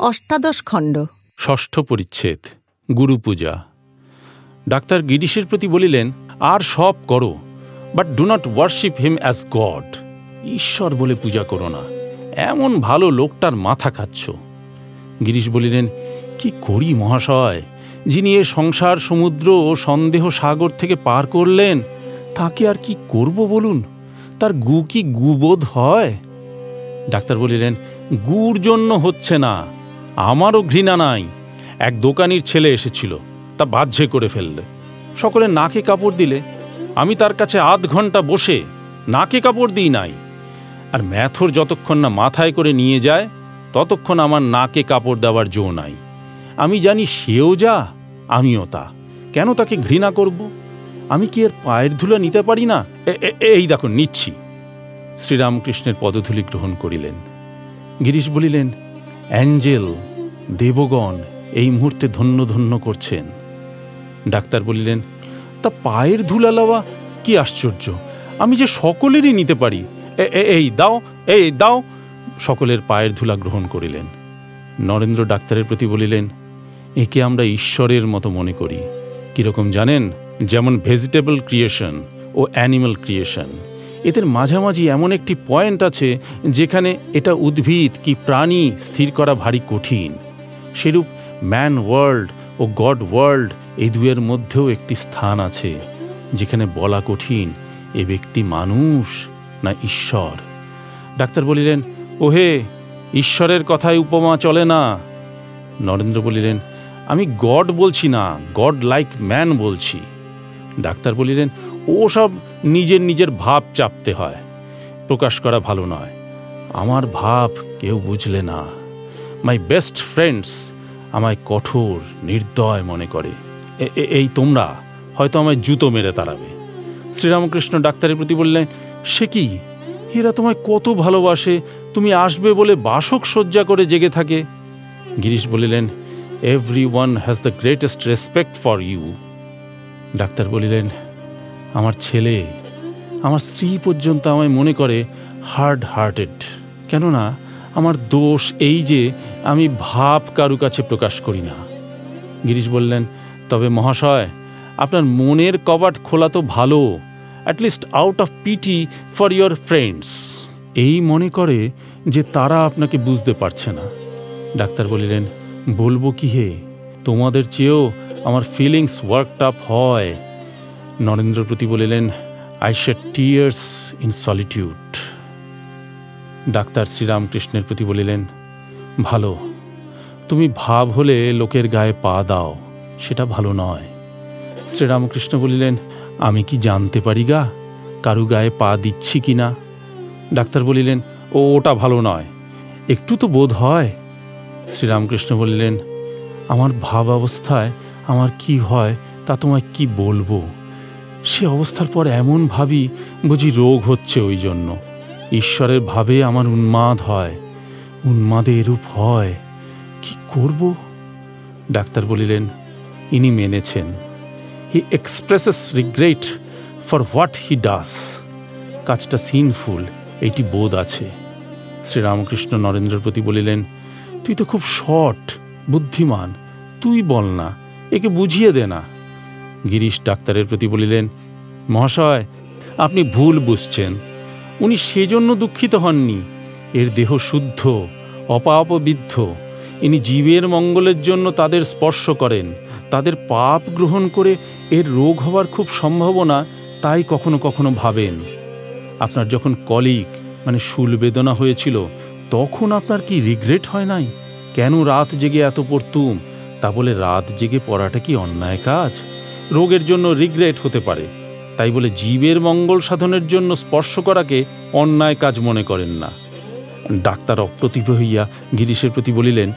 অষ্টাদশ খণ্ড। ষষ্ঠ পরিচ্ছেদ, গুরু পূজা। ডাক্তার গিরিশের প্রতি বলিলেন, আর সব করো but do not worship him as God ঈশ্বর বলে পূজা করো না, এমন ভালো লোকটার মাথা খাচ্ছ। গিরিশ বলিলেন, কি করি মহাশয়, যিনি এ সংসার, সমুদ্র ও সন্দেহ সাগর থেকে পার করলেন, তাকে আর কি করব বলুন? তার গু কি গুবোধ হয়? ডাক্তার বলিলেন গুর জন্য হচ্ছে না আমারও ঘৃণা নাই। এক দোকানির ছেলে এসেছিল, তা বাহ্যে করে ফেললে। সকলে নাকে কাপড় দিলে। আমি তার কাছে আধ ঘণ্টা বসে নাকে কাপড় দিই নাই। আর ম্যাথর যতক্ষণ না মাথায় করে নিয়ে যায়, ততক্ষণ আমার নাকে কাপড় দেওয়ার জো নাই। আমি জানি সেও যা, আমিও তা। কেন তাকে ঘৃণা করব? আমি কি এর পায়ের ধুলা নিতে পারি না? এই দেখো নিচ্ছি। শ্রীরামকৃষ্ণের পদধূলি গ্রহণ করিলেন। গিরিশ বলিলেন অ্যাঞ্জেল, দেবগণ এই মুহূর্তে ধন্য ধন্য করছেন। ডাক্তার বলিলেন, তা পায়ের ধুলা লওয়া কি আশ্চর্য। আমি যে সকলেরই নিতে পারি। এই দাও এই দাও। সকলের পায়ের ধুলা গ্রহণ করিলেন। নরেন্দ্র ডাক্তারের প্রতি বলিলেন, একে আমরা ঈশ্বরের মতো মনে করি। কীরকম জানেন? যেমন ভেজিটেবল ক্রিয়েশন ও অ্যানিম্যাল ক্রিয়েশন। এদের মাঝামাঝি এমন একটি পয়েন্ট আছে যেখানে এটা উদ্ভিদ কি প্রাণী স্থির করা ভারী কঠিন। সেরূপ ম্যান ওয়ার্ল্ড ও গড ওয়ার্ল্ড এই দুয়ের মধ্যেও একটি স্থান আছে, যেখানে বলা কঠিন, এ ব্যক্তি মানুষ না ঈশ্বর। ডাক্তার বলিলেন, ওহে, ঈশ্বরের কথায় উপমা চলে না। নরেন্দ্র বলিলেন, আমি গড বলছি না, গড লাইক ম্যান বলছি। ডাক্তার বলিলেন ও সব নিজের নিজের ভাব চাপতে হয়। প্রকাশ করা ভালো নয়। আমার ভাব কেউ বুঝলে না। মাই বেস্ট ফ্রেন্ডস আমায় কঠোর, নির্দয় মনে করে। এই তোমরা হয়তো আমায় জুতো মেরে তাড়াবে। শ্রীরামকৃষ্ণ ডাক্তারের প্রতি বললেন, সে কি? এরা তোমায় কত ভালোবাসে। তুমি আসবে বলে বাসক শয্যা করে জেগে থাকে। গিরিশ বলিলেন everyone has the greatest respect for you doctor বলিলেন, আমার ছেলে আমার স্ত্রী পর্যন্ত আমায় মনে করে হার্ড হার্টেড কেননা, আমার দোষ এই যে আমি ভাব কারু কাছে প্রকাশ করি না। গিরিশ বললেন, তবে মহাশয়, আপনার মনের কবাট খোলা তো ভালো। At least out of pity for your friends এই মনে করে যে তারা আপনাকে বুঝতে পারছে না। ডাক্তার বলিলেন, বলব কি হে? তোমাদের চেয়েও আমার ফিলিংস ওয়ার্কড হয়। নরেন্দ্র প্রতি বলিলেন I shed tears in solitude doctor শ্রীরামকৃষ্ণের প্রতি বলিলেন, ভালো, তুমি ভাব হলে লোকের গায়ে পা দাও, সেটা ভালো নয়। শ্রীরামকৃষ্ণ বলিলেন, আমি কি জানতে পারি গা, কারু গায়ে পা দিচ্ছি কি না? ডাক্তার বলিলেন, ও, ওটা ভালো নয়, একটু তো বোধ হয়। শ্রীরামকৃষ্ণ বলিলেন, আমার ভাব অবস্থায় আমার কি হয়, তা তোমায় কি বলব? সে অবস্থার পর এমন ভাবি বুঝি রোগ হচ্ছে ওই জন্য। ঈশ্বরের ভাবে আমার উন্মাদ হয় উন্মাদে এরূপ হয়, কি করব? ডাক্তার বলিলেন, ইনি মেনেছেন। He expresses regret for what he does কাজটা সিনফুল এইটি বোধ আছে। শ্রীরামকৃষ্ণ নরেন্দ্রের প্রতি বলিলেন, তুই তো খুব শর্ট বুদ্ধিমান, তুই বল না, একে বুঝিয়ে দে না। গিরিশ ডাক্তারের প্রতি বলিলেন, মহাশয়, আপনি ভুল বুঝছেন। উনি সেজন্য দুঃখিত হননি। এর দেহ শুদ্ধ, অপাপবিদ্ধ। ইনি জীবের মঙ্গলের জন্য তাদের স্পর্শ করেন। তাদের পাপ গ্রহণ করে এর রোগ হওয়ার খুব সম্ভাবনা তাই কখনো কখনো ভাবেন। আপনার যখন কলিক মানে শুল বেদনা হয়েছিল, তখন আপনার কি রিগ্রেট হয় নাই? কেন রাত জেগে এত পড়তুম তা বলে রাত জেগে পড়াটা কি অন্যায় কাজ? রোগের জন্য রিগ্রেট হতে পারে। তাই বলে জীবের মঙ্গল সাধনের জন্য স্পর্শ করাকে অন্যায় কাজ মনে করেন না। ডাক্তার অপ্রতিভ হইয়া গিরিশের প্রতি বলিলেন,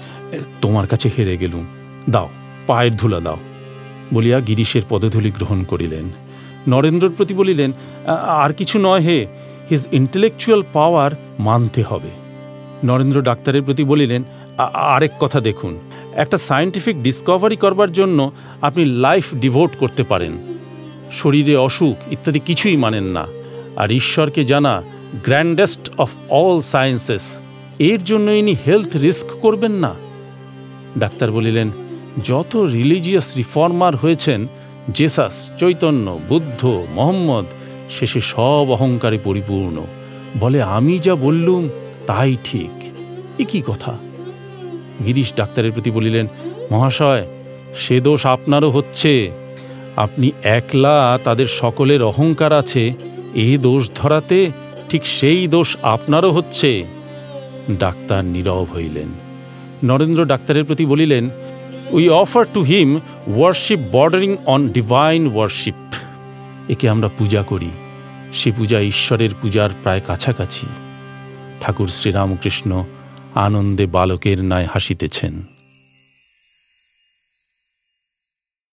তোমার কাছে হেরে গেলুম। দাও, পায়ের ধুলা দাও। বলিয়া গিরিশের পদধূলি গ্রহণ করিলেন। নরেন্দ্রর প্রতি বলিলেন, আর কিছু নয় হে হিজ ইন্টেলেকচুয়াল পাওয়ার মানতে হবে। নরেন্দ্র ডাক্তারের প্রতি বলিলেন "আ- আরেক কথা দেখুন, একটা সায়েন্টিফিক ডিসকভারি করবার জন্য আপনি লাইফ ডিভোট করতে পারেন। শরীরে অসুখ ইত্যাদি কিছুই মানেন না। আর ঈশ্বরকে জানা গ্র্যান্ডেস্ট অফ অল সায়েন্সেস এর জন্য ইনি হেলথ রিস্ক করবেন না। ডাক্তার বলিলেন, যত রিলিজিয়াস রিফর্মার হয়েছেন জেসাস চৈতন্য, বুদ্ধ, মোহাম্মদ, শেষে সব অহংকারে পরিপূর্ণ। বলে, আমি যা বললুম, তাই ঠিক। এ কি কথা? গিরিশ ডাক্তারের প্রতি বলিলেন, মহাশয়, সে দোষ আপনারও হচ্ছে। আপনি একলা তাদের সকলের অহংকার আছে, এই দোষ ধরাতে ঠিক সেই দোষ আপনারও হচ্ছে। ডাক্তার নীরব হইলেন। নরেন্দ্র ডাক্তারের প্রতি বলিলেন we offer to him worship bordering on divine worship একে আমরা পূজা করি। সে পূজা ঈশ্বরের পূজার প্রায় কাছাকাছি। ঠাকুর শ্রীরামকৃষ্ণ আনন্দে বালকের ন্যায় হাসিতেছেন।